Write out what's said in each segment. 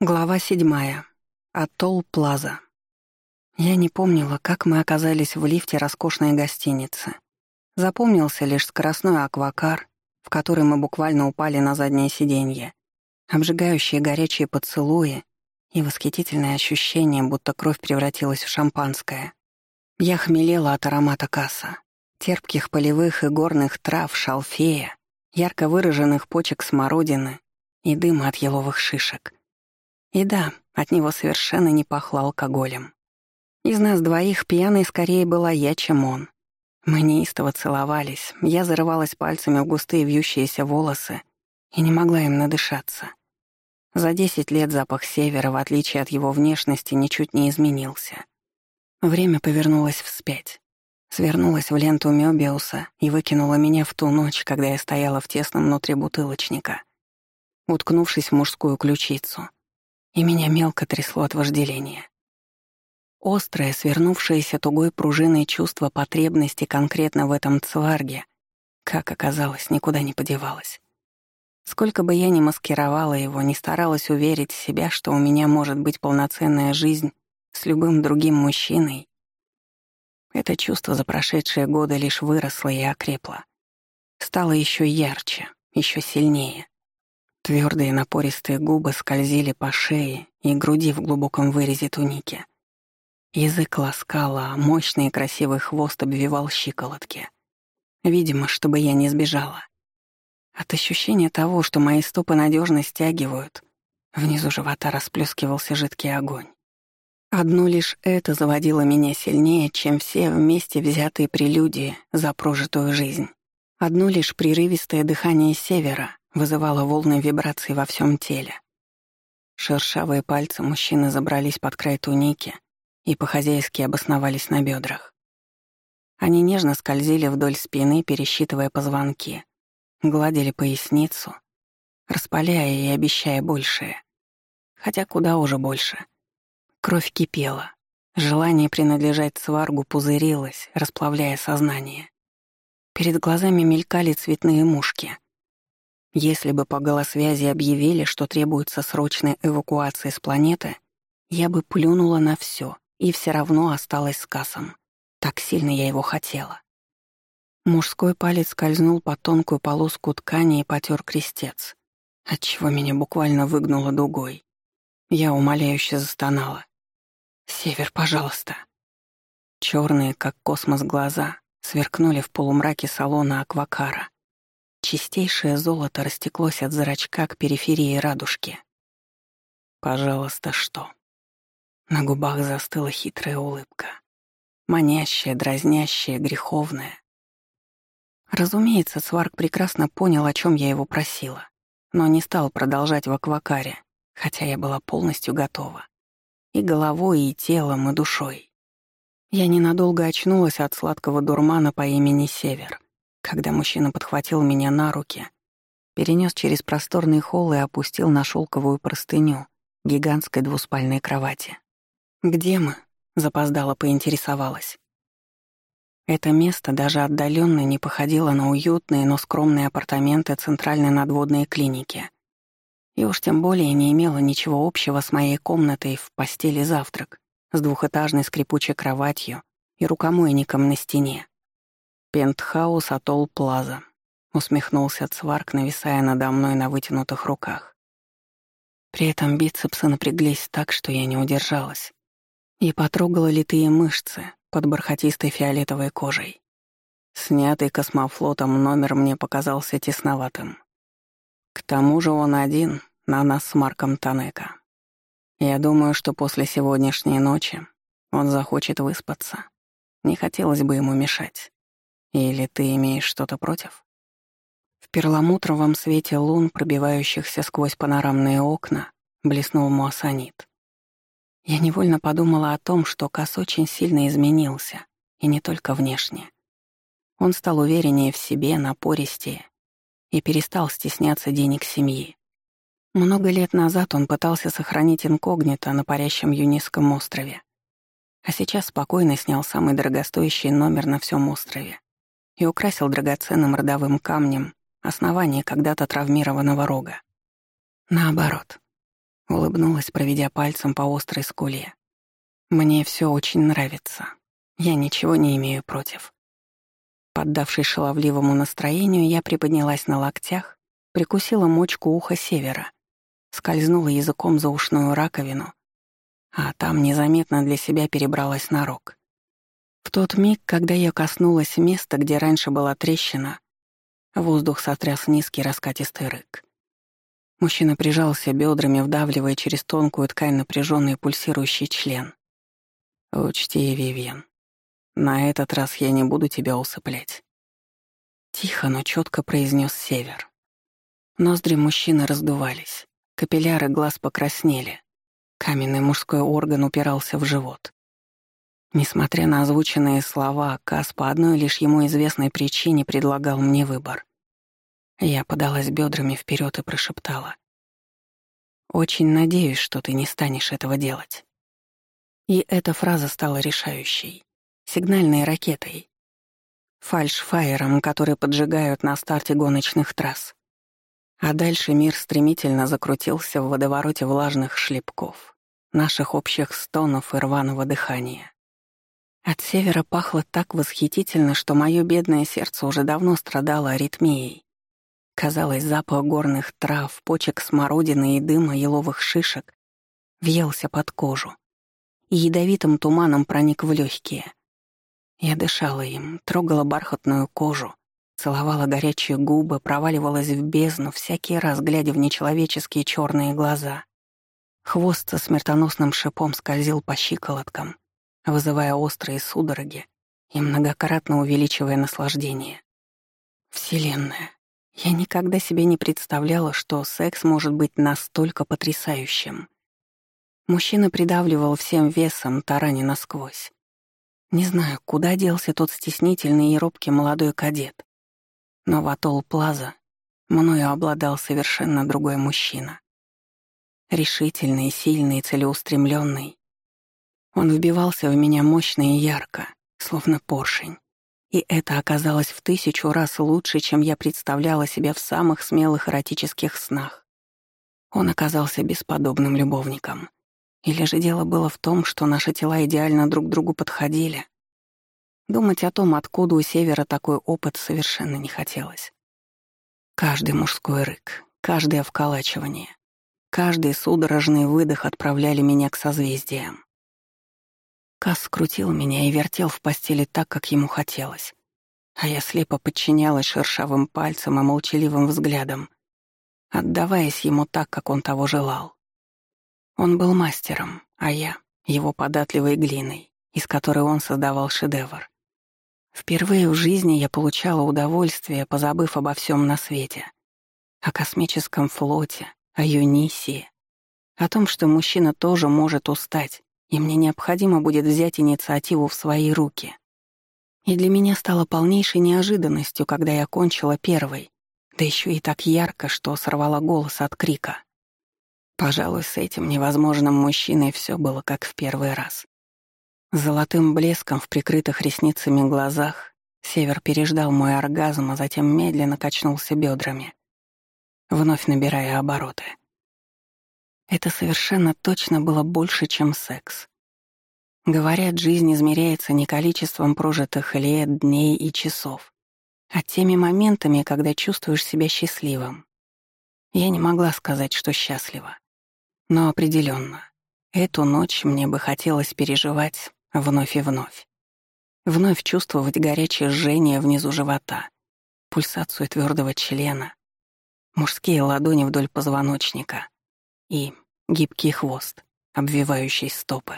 Глава седьмая. Атолл Плаза. Я не помнила, как мы оказались в лифте роскошной гостиницы. Запомнился лишь скоростной аквакар, в который мы буквально упали на заднее сиденье, обжигающие горячие поцелуи и восхитительное ощущение, будто кровь превратилась в шампанское. Я хмелела от аромата касса, терпких полевых и горных трав, шалфея, ярко выраженных почек смородины и дыма от еловых шишек — и да, от него совершенно не пахло алкоголем. Из нас двоих пьяной скорее была я, чем он. Мы неистово целовались, я зарывалась пальцами в густые вьющиеся волосы и не могла им надышаться. За десять лет запах севера, в отличие от его внешности, ничуть не изменился. Время повернулось вспять. Свернулась в ленту Мёбиуса и выкинула меня в ту ночь, когда я стояла в тесном внутри бутылочника, уткнувшись в мужскую ключицу — и меня мелко трясло от вожделения. Острое, свернувшееся тугой пружиной чувство потребности конкретно в этом цварге, как оказалось, никуда не подевалось. Сколько бы я ни маскировала его, не старалась уверить себя, что у меня может быть полноценная жизнь с любым другим мужчиной, это чувство за прошедшие годы лишь выросло и окрепло. Стало еще ярче, еще сильнее. Твердые напористые губы скользили по шее и груди в глубоком вырезе туники. Язык ласкал, а мощный и красивый хвост обвивал щиколотки. Видимо, чтобы я не сбежала. От ощущения того, что мои стопы надежно стягивают, внизу живота расплескивался жидкий огонь. Одно лишь это заводило меня сильнее, чем все вместе взятые прелюдии за прожитую жизнь. Одно лишь прерывистое дыхание севера, вызывала волны вибраций во всем теле. Шершавые пальцы мужчины забрались под край туники и по-хозяйски обосновались на бедрах. Они нежно скользили вдоль спины, пересчитывая позвонки, гладили поясницу, распаляя и обещая большее. Хотя куда уже больше. Кровь кипела. Желание принадлежать сваргу пузырилось, расплавляя сознание. Перед глазами мелькали цветные мушки — если бы по голосвязи объявили, что требуется срочная эвакуация с планеты, я бы плюнула на все и все равно осталась с кассом. Так сильно я его хотела. Мужской палец скользнул по тонкую полоску ткани и потер крестец, отчего меня буквально выгнуло дугой. Я умоляюще застонала. «Север, пожалуйста». Черные, как космос, глаза сверкнули в полумраке салона аквакара. Чистейшее золото растеклось от зрачка к периферии радужки. «Пожалуйста, что?» На губах застыла хитрая улыбка. Манящая, дразнящая, греховная. Разумеется, Сварк прекрасно понял, о чем я его просила, но не стал продолжать в аквакаре, хотя я была полностью готова. И головой, и телом, и душой. Я ненадолго очнулась от сладкого дурмана по имени Север когда мужчина подхватил меня на руки, перенес через просторный холл и опустил на шелковую простыню гигантской двуспальной кровати. «Где мы?» — запоздало поинтересовалась. Это место даже отдаленно не походило на уютные, но скромные апартаменты Центральной надводной клиники. И уж тем более не имело ничего общего с моей комнатой в постели завтрак с двухэтажной скрипучей кроватью и рукомойником на стене. «Пентхаус Атолл Плаза», — усмехнулся Цварк, нависая надо мной на вытянутых руках. При этом бицепсы напряглись так, что я не удержалась, и потрогала литые мышцы под бархатистой фиолетовой кожей. Снятый космофлотом номер мне показался тесноватым. К тому же он один на нас с Марком Танека. Я думаю, что после сегодняшней ночи он захочет выспаться. Не хотелось бы ему мешать. Или ты имеешь что-то против? В перламутровом свете лун, пробивающихся сквозь панорамные окна, блеснул муассанит. Я невольно подумала о том, что Кас очень сильно изменился, и не только внешне. Он стал увереннее в себе, напористее и перестал стесняться денег семьи. Много лет назад он пытался сохранить инкогнито на парящем Юниском острове, а сейчас спокойно снял самый дорогостоящий номер на всем острове и украсил драгоценным родовым камнем основание когда-то травмированного рога. Наоборот. Улыбнулась, проведя пальцем по острой скуле. Мне все очень нравится. Я ничего не имею против. Поддавшись шаловливому настроению, я приподнялась на локтях, прикусила мочку уха севера, скользнула языком за ушную раковину, а там незаметно для себя перебралась на рог. В тот миг, когда я коснулась места, где раньше была трещина, воздух сотряс низкий раскатистый рык. Мужчина прижался бедрами, вдавливая через тонкую ткань напряженный пульсирующий член. «Учти, Вивьен, на этот раз я не буду тебя усыплять». Тихо, но четко произнес Север. Ноздри мужчины раздувались, капилляры глаз покраснели. Каменный мужской орган упирался в живот. Несмотря на озвученные слова, Кас по одной лишь ему известной причине предлагал мне выбор. Я подалась бедрами вперед и прошептала. «Очень надеюсь, что ты не станешь этого делать». И эта фраза стала решающей, сигнальной ракетой, фальшфайером, который поджигают на старте гоночных трасс. А дальше мир стремительно закрутился в водовороте влажных шлепков, наших общих стонов и рваного дыхания. От севера пахло так восхитительно, что мое бедное сердце уже давно страдало аритмией. Казалось, запах горных трав, почек смородины и дыма еловых шишек въелся под кожу и ядовитым туманом проник в легкие. Я дышала им, трогала бархатную кожу, целовала горячие губы, проваливалась в бездну, всякий раз глядя в нечеловеческие черные глаза. Хвост со смертоносным шипом скользил по щиколоткам, вызывая острые судороги и многократно увеличивая наслаждение. Вселенная. Я никогда себе не представляла, что секс может быть настолько потрясающим. Мужчина придавливал всем весом, тарани насквозь. Не знаю, куда делся тот стеснительный и робкий молодой кадет. Но в атолл Плаза мною обладал совершенно другой мужчина. Решительный, сильный, целеустремленный. Он вбивался в меня мощно и ярко, словно поршень. И это оказалось в тысячу раз лучше, чем я представляла себе в самых смелых эротических снах. Он оказался бесподобным любовником. Или же дело было в том, что наши тела идеально друг другу подходили. Думать о том, откуда у Севера такой опыт, совершенно не хотелось. Каждый мужской рык, каждое вколачивание, каждый судорожный выдох отправляли меня к созвездиям. Кас скрутил меня и вертел в постели так, как ему хотелось. А я слепо подчинялась шершавым пальцем и молчаливым взглядом, отдаваясь ему так, как он того желал. Он был мастером, а я — его податливой глиной, из которой он создавал шедевр. Впервые в жизни я получала удовольствие, позабыв обо всем на свете. О космическом флоте, о Юнисии, о том, что мужчина тоже может устать, и мне необходимо будет взять инициативу в свои руки. И для меня стало полнейшей неожиданностью, когда я кончила первой, да еще и так ярко, что сорвала голос от крика. Пожалуй, с этим невозможным мужчиной все было как в первый раз. Золотым блеском в прикрытых ресницами глазах Север переждал мой оргазм, а затем медленно качнулся бедрами, вновь набирая обороты. Это совершенно точно было больше, чем секс. Говорят, жизнь измеряется не количеством прожитых лет, дней и часов, а теми моментами, когда чувствуешь себя счастливым. Я не могла сказать, что счастлива. Но определенно, эту ночь мне бы хотелось переживать вновь и вновь. Вновь чувствовать горячее жжение внизу живота, пульсацию твердого члена, мужские ладони вдоль позвоночника — и гибкий хвост, обвивающий стопы.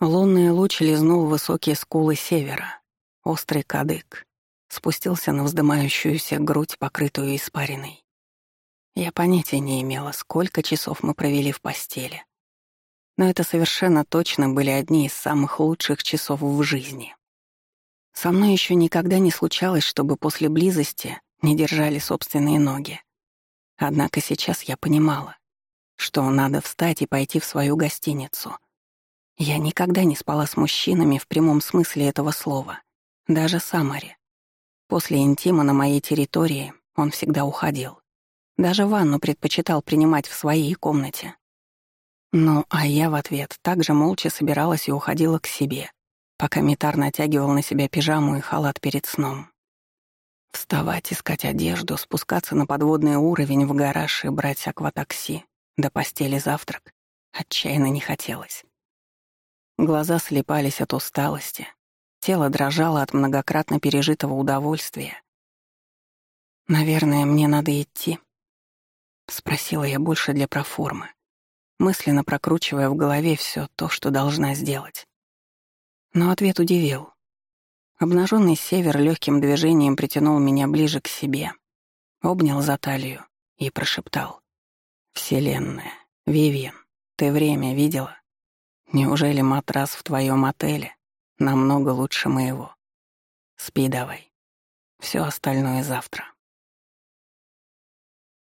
Лунный луч лизнул высокие скулы севера, острый кадык, спустился на вздымающуюся грудь, покрытую испариной. Я понятия не имела, сколько часов мы провели в постели. Но это совершенно точно были одни из самых лучших часов в жизни. Со мной еще никогда не случалось, чтобы после близости не держали собственные ноги. Однако сейчас я понимала, что надо встать и пойти в свою гостиницу. Я никогда не спала с мужчинами в прямом смысле этого слова, даже с Амари. После интима на моей территории он всегда уходил. Даже ванну предпочитал принимать в своей комнате. Ну, а я в ответ также молча собиралась и уходила к себе, пока Митар натягивал на себя пижаму и халат перед сном. Вставать, искать одежду, спускаться на подводный уровень в гараж и брать акватакси, до постели завтрак отчаянно не хотелось. Глаза слепались от усталости, тело дрожало от многократно пережитого удовольствия. «Наверное, мне надо идти», — спросила я больше для проформы, мысленно прокручивая в голове все то, что должна сделать. Но ответ удивил. Обнаженный север легким движением притянул меня ближе к себе, обнял за талию и прошептал. «Вселенная, Вивьен, ты время видела? Неужели матрас в твоем отеле намного лучше моего? Спи давай. Все остальное завтра».